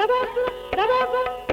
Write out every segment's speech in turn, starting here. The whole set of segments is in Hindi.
Tabaza, tabaza,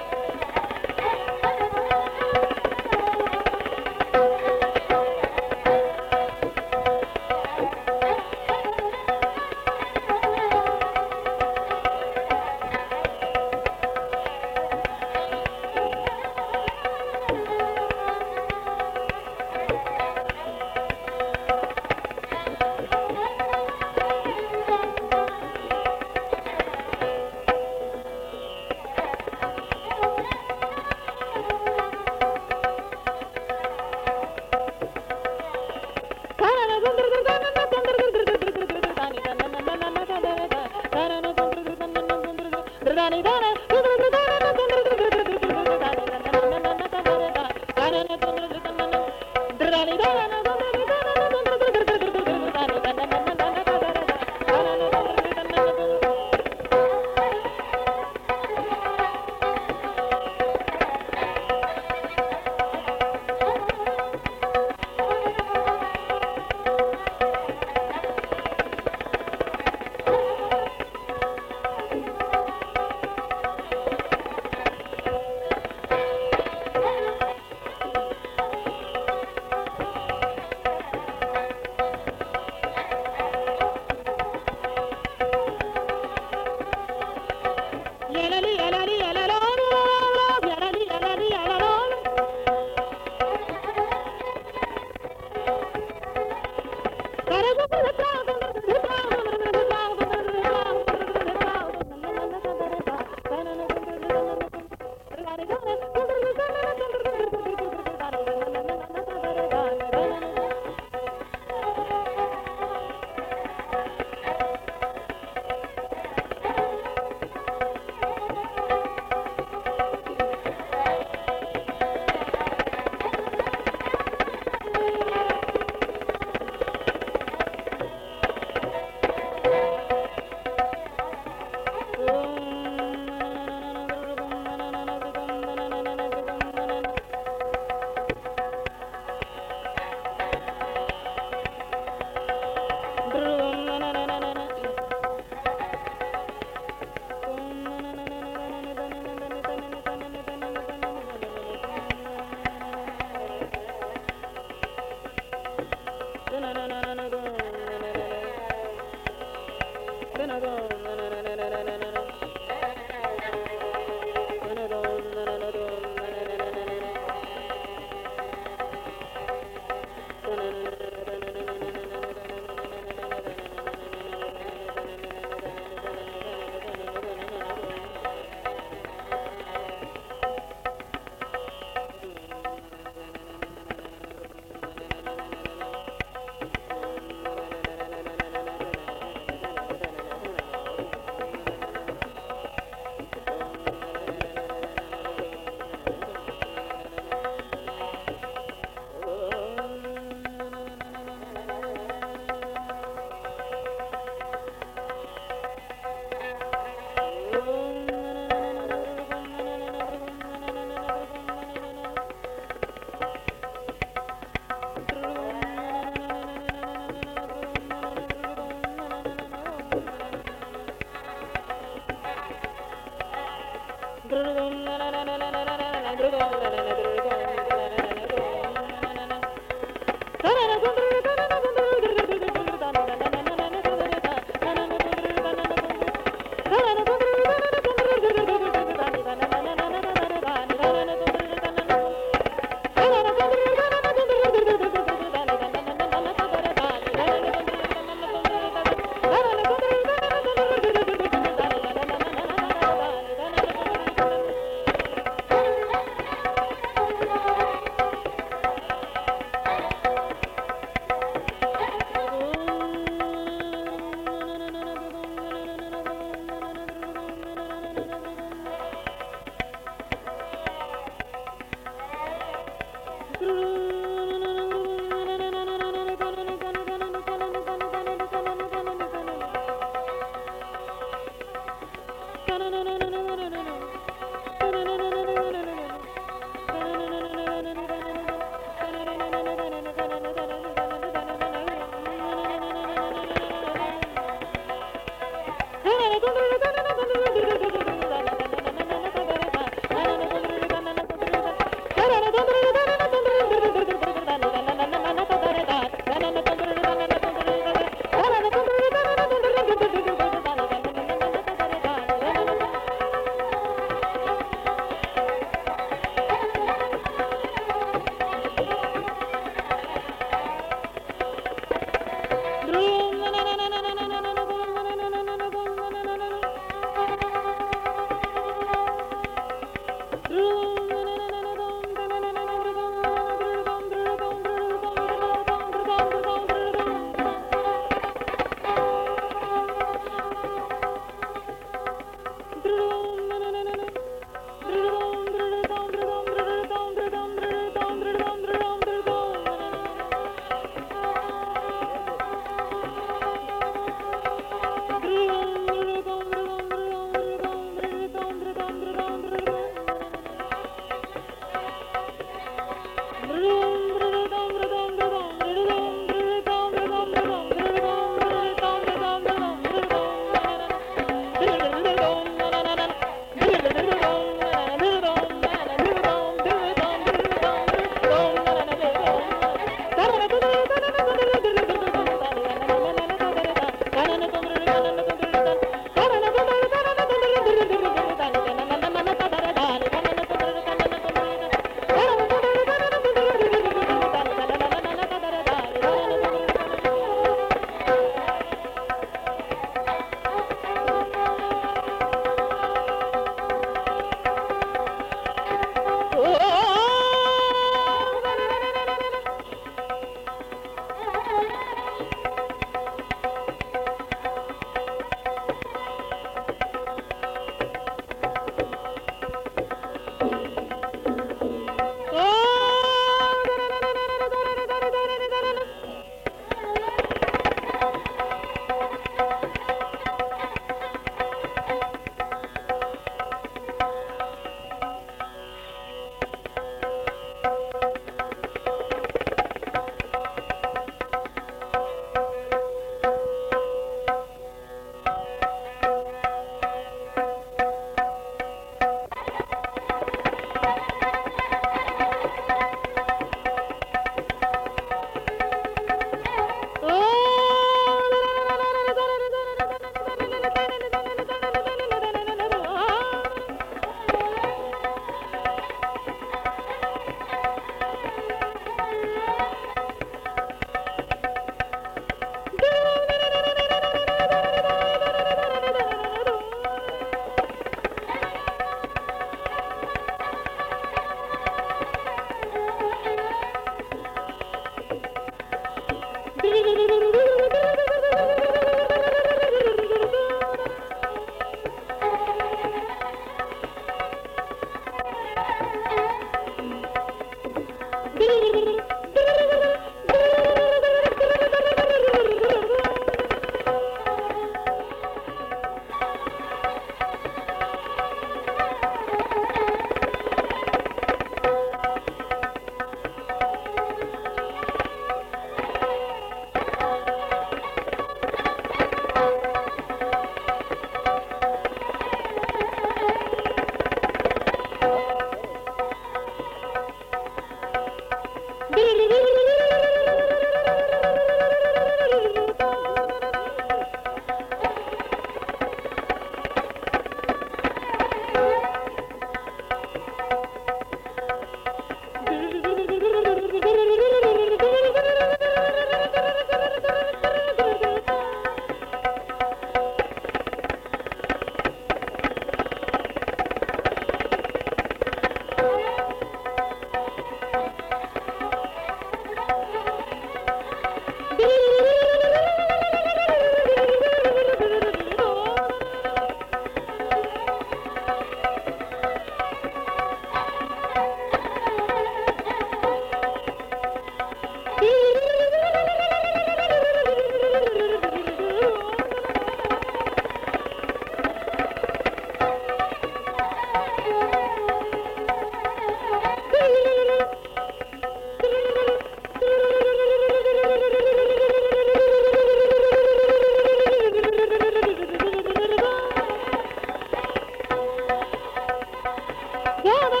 आज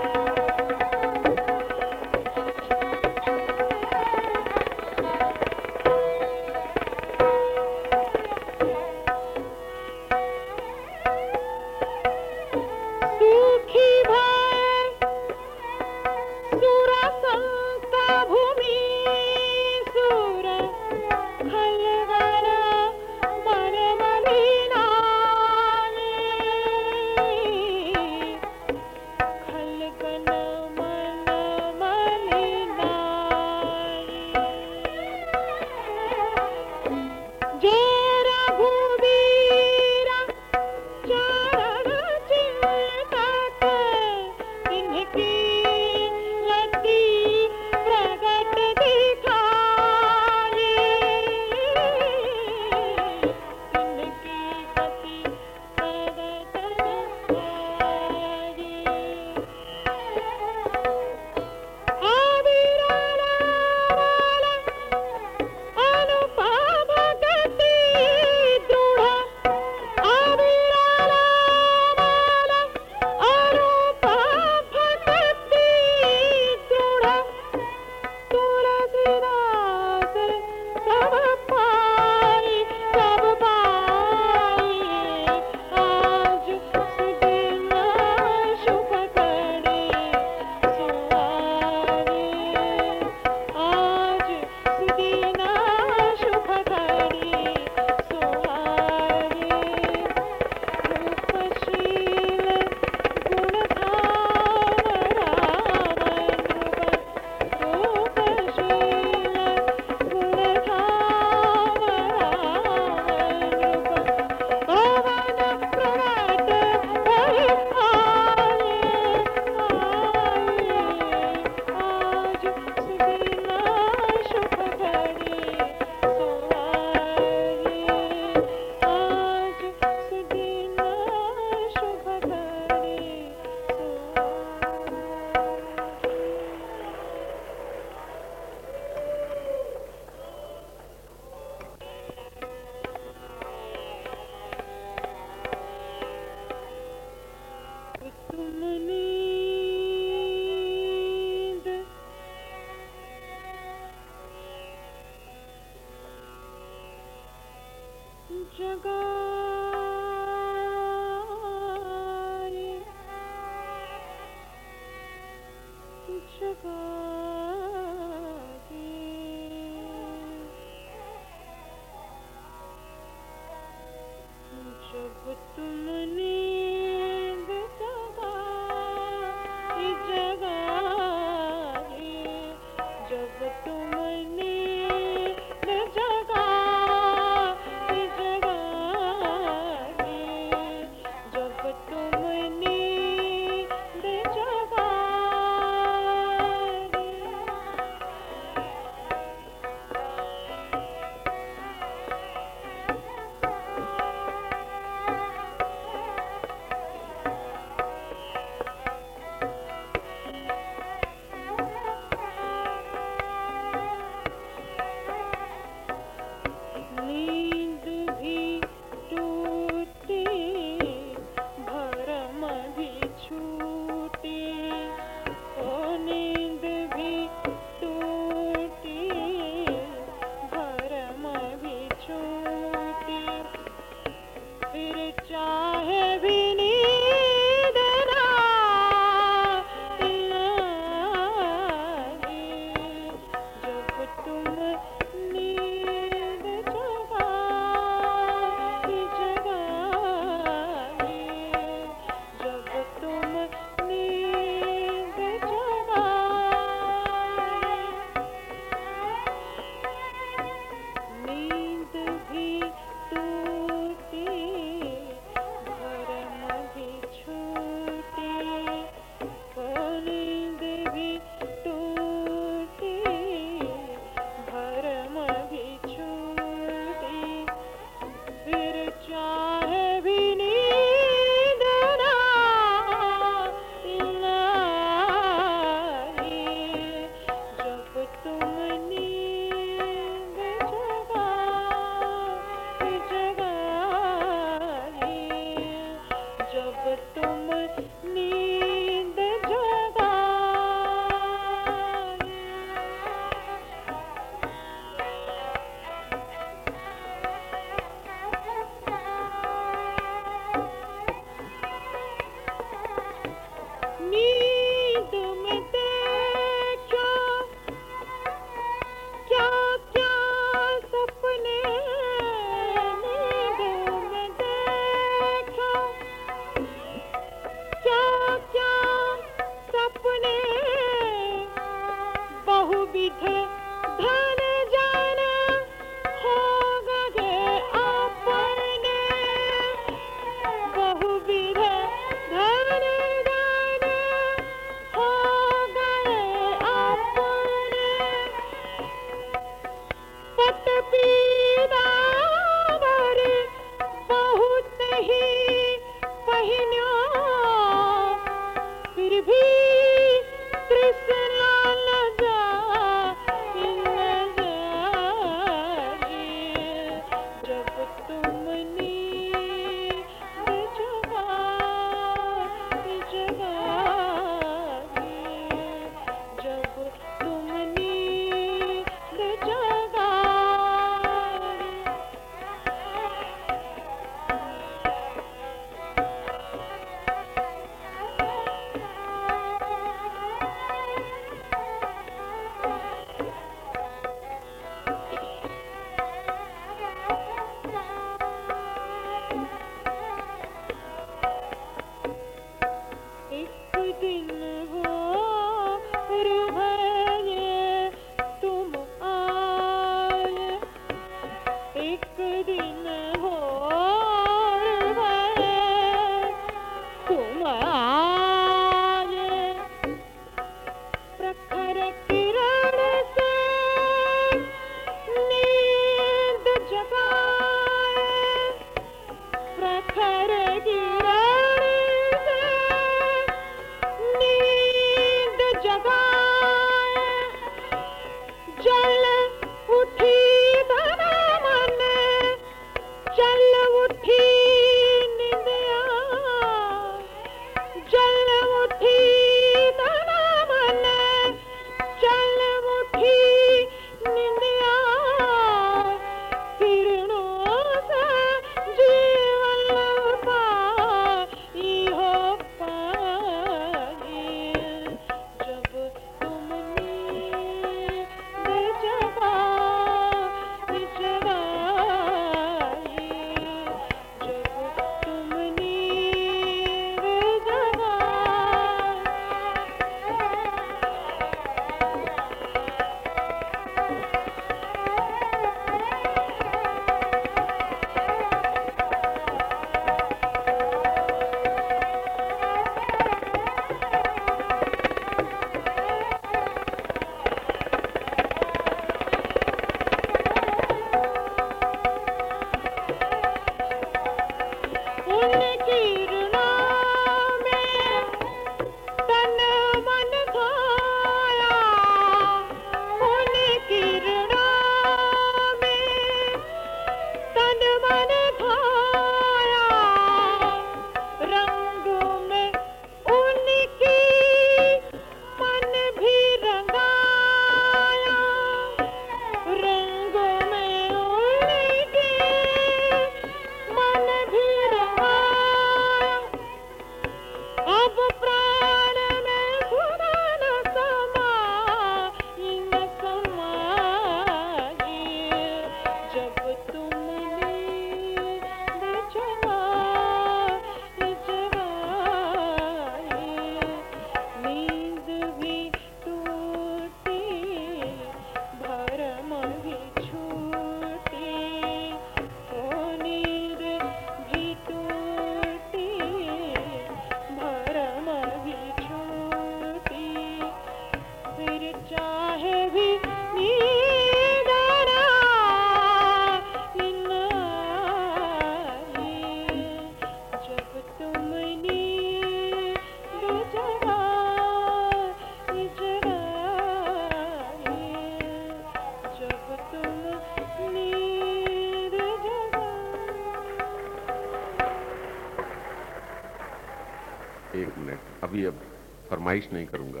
फरमाइश नहीं करूँगा,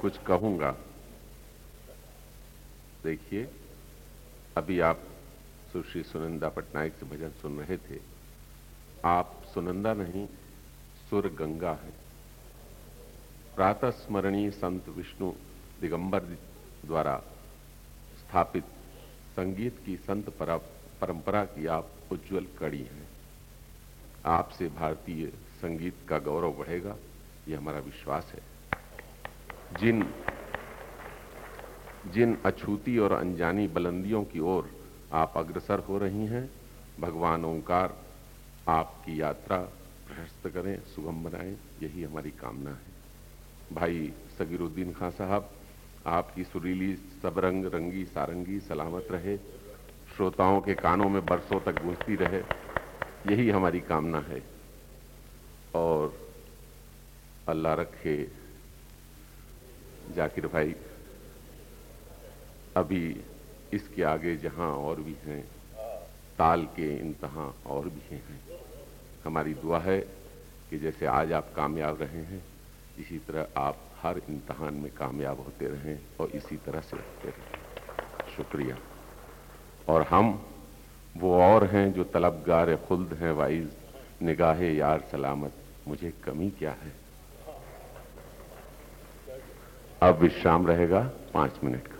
कुछ कहूँगा। देखिए, अभी आप सुश्री सुनंदा पटनायक से भजन सुन रहे थे। आप सुनंदा नहीं सुर गंगा है। प्रातः स्मरणीय संत विष्णु दिगंबर द्वारा स्थापित संगीत की संत परंपरा की आप उज्जवल कड़ी हैं। आपसे भारतीय संगीत का गौरव बढ़ेगा। यह हमारा विश्वास है। जिन जिन अछूती और अनजानी बुलंदियों की ओर आप अग्रसर हो रही हैं, भगवान ओंकार आपकी यात्रा प्रशस्त करें, सुगम बनाएँ, यही हमारी कामना है। भाई सगीरुद्दीन खां साहब, आपकी सुरीली सबरंग, रंगी सारंगी सलामत रहे, श्रोताओं के कानों में बरसों तक गूंजती रहे, यही हमारी कामना है। और अल्लाह रखे। जाकिर भाई, अभी इसके आगे जहाँ और भी हैं, ताल के इंतहा और भी हैं। हमारी दुआ है कि जैसे आज आप कामयाब रहे हैं, इसी तरह आप हर इम्तहान में कामयाब होते रहें और इसी तरह से होते रहें। शुक्रिया। और हम वो और हैं जो तलबगार खुल्द हैं, वाइज निगाह यार सलामत। मुझे कमी क्या है? अब विश्राम रहेगा पाँच मिनट का।